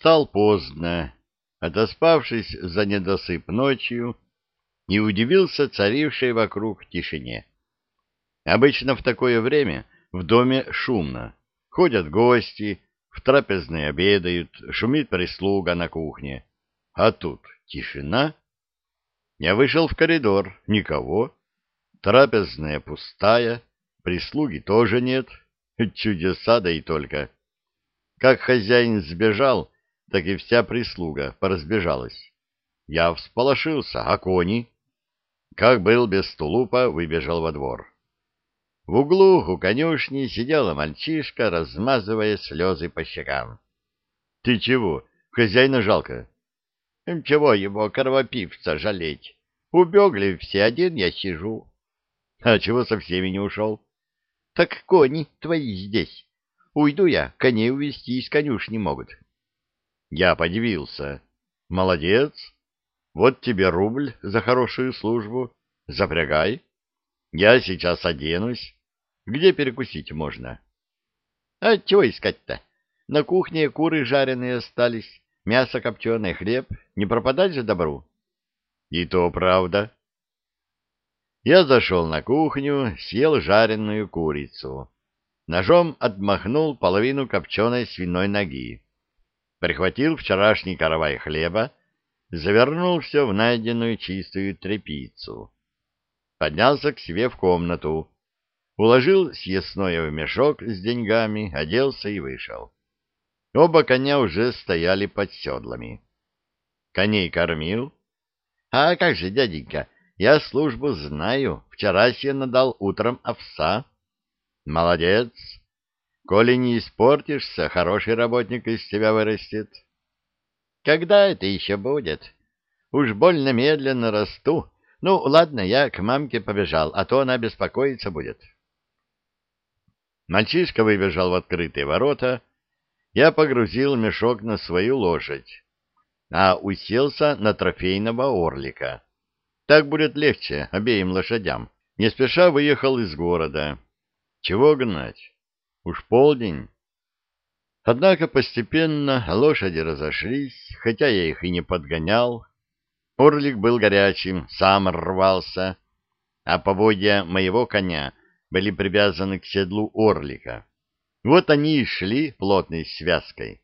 Встал поздно, отоспавшись за недосып ночью, и удивился царившей вокруг тишине. Обычно в такое время в доме шумно. Ходят гости, в трапезной обедают, шумит прислуга на кухне. А тут тишина. Я вышел в коридор, никого. Трапезная пустая, прислуги тоже нет. Чудеса, да и только. Как хозяин сбежал, так и вся прислуга поразбежалась. Я всполошился, а кони? Как был без тулупа, выбежал во двор. В углу у конюшни сидела мальчишка, размазывая слезы по щекам. — Ты чего? Хозяина жалко. — Чего его, кровопивца, жалеть? Убегли все, один я сижу. — А чего со всеми не ушел? — Так кони твои здесь. Уйду я, коней увезти из конюшни могут. Я подивился. Молодец. Вот тебе рубль за хорошую службу. Запрягай. Я сейчас оденусь. Где перекусить можно? А чего искать-то? На кухне куры жареные остались, мясо копченое, хлеб. Не пропадать же добру. И то правда. Я зашел на кухню, съел жареную курицу. Ножом отмахнул половину копченой свиной ноги. Прихватил вчерашний каравай хлеба, завернул все в найденную чистую тряпицу. Поднялся к себе в комнату, уложил съестное в мешок с деньгами, оделся и вышел. Оба коня уже стояли под седлами. Коней кормил. — А как же, дяденька, я службу знаю, вчера себе надал утром овса. Молодец. Коли не испортишься, хороший работник из тебя вырастет. Когда это еще будет? Уж больно медленно расту. Ну, ладно, я к мамке побежал, а то она беспокоиться будет. Мальчишка выбежал в открытые ворота. Я погрузил мешок на свою лошадь, а уселся на трофейного орлика. Так будет легче обеим лошадям. Не спеша выехал из города. Чего гнать? Уж полдень. Однако постепенно лошади разошлись, хотя я их и не подгонял. Орлик был горячим, сам рвался, а поводья моего коня были привязаны к седлу орлика. Вот они и шли плотной связкой.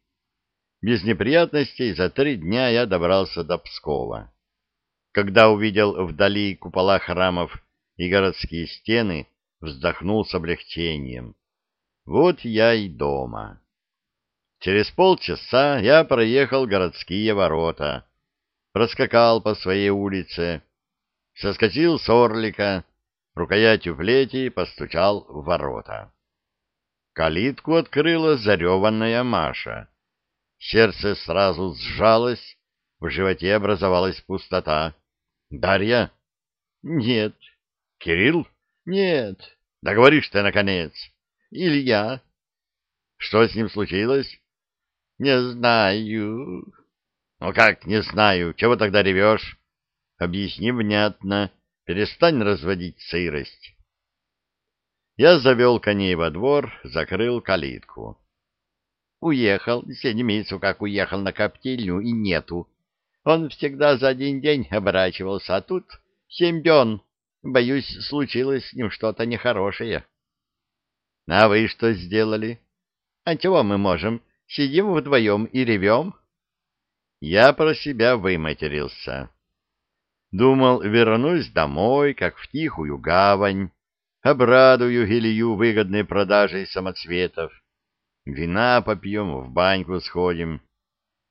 Без неприятностей за три дня я добрался до Пскова. Когда увидел вдали купола храмов и городские стены, вздохнул с облегчением. Вот я и дома. Через полчаса я проехал городские ворота, проскакал по своей улице, соскочил с орлика, рукоятью плети постучал в ворота. Калитку открыла зареванная Маша. Сердце сразу сжалось, в животе образовалась пустота. «Дарья?» «Нет». «Кирилл?» Нет. Да говоришь ты, наконец. Илья. Что с ним случилось? Не знаю. Ну как не знаю? Чего тогда ревешь? Объясни внятно. Перестань разводить сырость. Я завел коней во двор, закрыл калитку. Уехал, седмицу как уехал на коптильню, и нету. Он всегда за один день оборачивался, а тут семь дён Боюсь, случилось с ним что-то нехорошее. — А вы что сделали? — А чего мы можем? Сидим вдвоем и ревем? Я про себя выматерился. Думал, вернусь домой, как в тихую гавань, обрадую Илью выгодной продажей самоцветов. Вина попьем, в баньку сходим.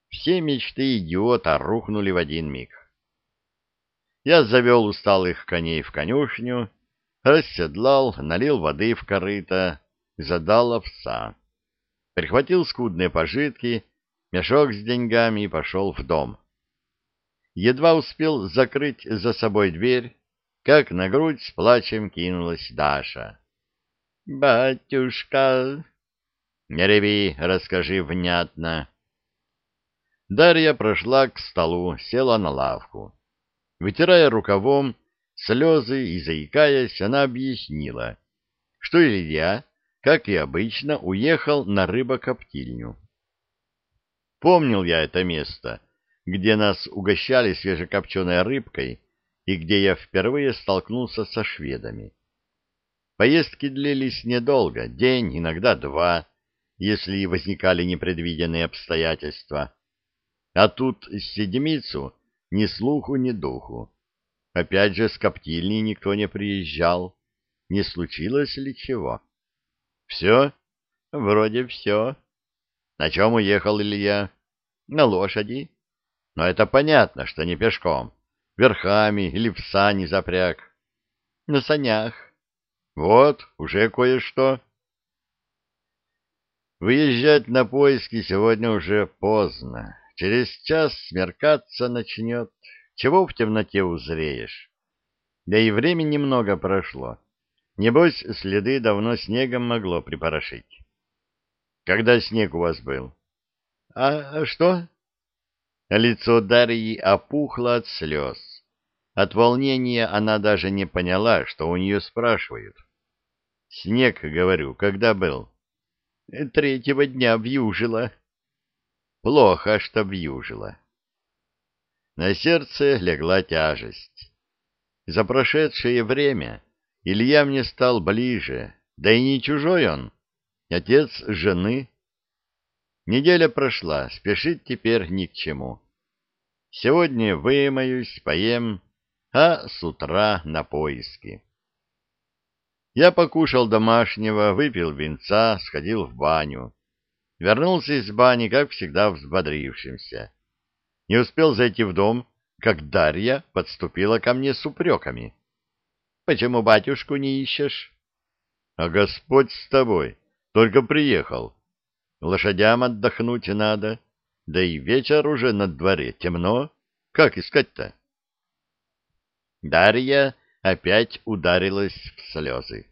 Все мечты идиота рухнули в один миг. Я завел усталых коней в конюшню, расседлал, налил воды в корыто, задал овса. Прихватил скудные пожитки, мешок с деньгами и пошел в дом. Едва успел закрыть за собой дверь, как на грудь с плачем кинулась Даша. — Батюшка! — Не реви, расскажи внятно. Дарья прошла к столу, села на лавку. Вытирая рукавом слезы и заикаясь, она объяснила, что Илья, как и обычно, уехал на рыбокоптильню. Помнил я это место, где нас угощали свежекопченой рыбкой и где я впервые столкнулся со шведами. Поездки длились недолго, день, иногда два, если возникали непредвиденные обстоятельства. А тут седмицу ни слуху, ни духу. Опять же, с коптильни никто не приезжал. Не случилось ли чего? Все? Вроде все. На чем уехал Илья? На лошади. Но это понятно, что не пешком. Верхами или в сани запряг. На санях. Вот, уже кое-что. Выезжать на поиски сегодня уже поздно. Через час смеркаться начнет. Чего в темноте узреешь? Да и времени немного прошло. Небось, следы давно снегом могло припорошить. Когда снег у вас был? А, а что? Лицо Дарьи опухло от слез. От волнения она даже не поняла, что у нее спрашивают. Снег, говорю, когда был? Третьего дня вьюжило. Плохо, что вьюжило. На сердце легла тяжесть. За прошедшее время Илья мне стал ближе, да и не чужой он, отец жены. Неделя прошла, спешить теперь ни к чему. Сегодня вымоюсь, поем, а с утра на поиски. Я покушал домашнего, выпил винца, сходил в баню. Вернулся из бани, как всегда, взбодрившимся. Не успел зайти в дом, как Дарья подступила ко мне с упреками. — Почему батюшку не ищешь? — А Господь с тобой, только приехал. Лошадям отдохнуть надо, да и вечер уже на дворе, темно. Как искать-то? Дарья опять ударилась в слезы.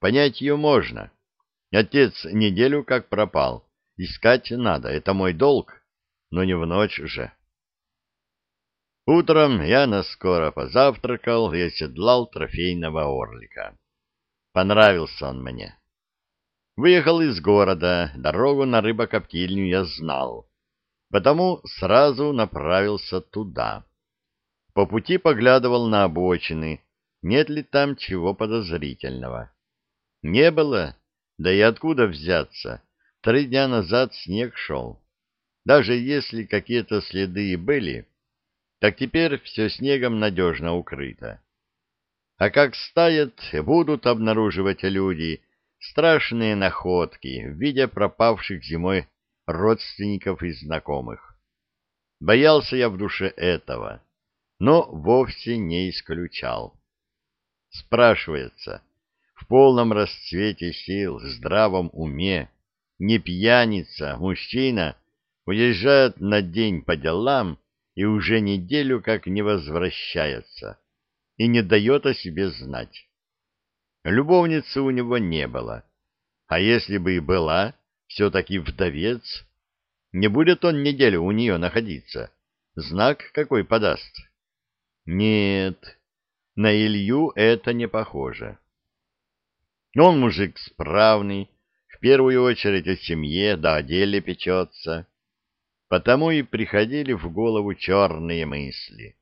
Понять ее можно. Отец неделю как пропал. Искать надо, это мой долг, но не в ночь же. Утром я наскоро позавтракал и оседлал трофейного орлика. Понравился он мне. Выехал из города, дорогу на рыбокоптильню я знал, потому сразу направился туда. По пути поглядывал на обочины, нет ли там чего подозрительного. Не было, да и откуда взяться, три дня назад снег шел. Даже если какие-то следы и были, так теперь все снегом надежно укрыто. А как стают, будут обнаруживать люди страшные находки в виде пропавших зимой родственников и знакомых. Боялся я в душе этого, но вовсе не исключал. Спрашивается, в полном расцвете сил, здравом уме, не пьяница, мужчина, уезжает на день по делам и уже неделю как не возвращается и не дает о себе знать. Любовницы у него не было, а если бы и была, все-таки вдовец, не будет он неделю у нее находиться, знак какой подаст. Нет, на Илью это не похоже. Он мужик справный, в первую очередь о семье да о деле печется, Потому и приходили в голову черные мысли.